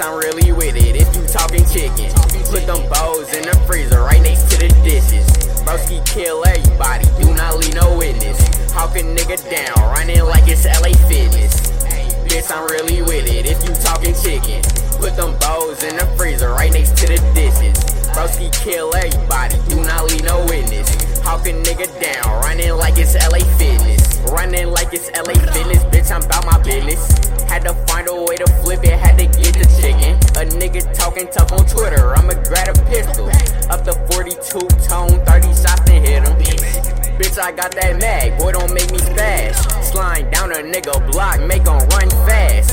I'm really with it. If you talking chicken, put them bows in the freezer right next to the dishes. Broski kill everybody, do not leave no witness. Hawk a nigga down, running like it's LA Fitness. Bitch, I'm really with it. If you talking chicken, put them bows in the freezer right next to the dishes. Broski kill everybody, do not leave no witness. Hawk a nigga down, running like it's LA Fitness. Running like it's LA Fitness, bitch, I'm about my business. Had to find a way to flip it, had to get Bitch, I got that mag, boy, don't make me spaz. Slide down a nigga block, make him run fast.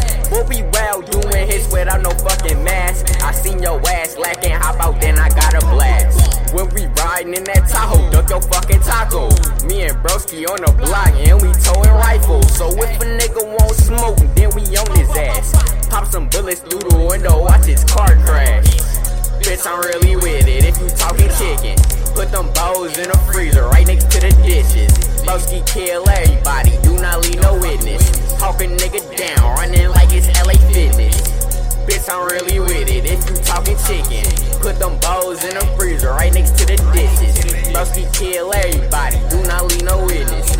Be well doing hits without no fucking mask. I seen your ass lacking, hop out, then I got a blast. When we riding in that Tahoe, duck your fucking taco. Me and Broski on the block, and we towing rifles. So if a nigga won't smoke, then we on his ass. Pop some bullets through the window, bows in the freezer right next to the dishes. Broski kill everybody, do not leave no witness. Hawk nigga down, running like it's LA Fitness. Bitch, I'm really with it. If you talking chicken, put them bows in the freezer right next to the dishes. Broski kill everybody, do not leave no witness.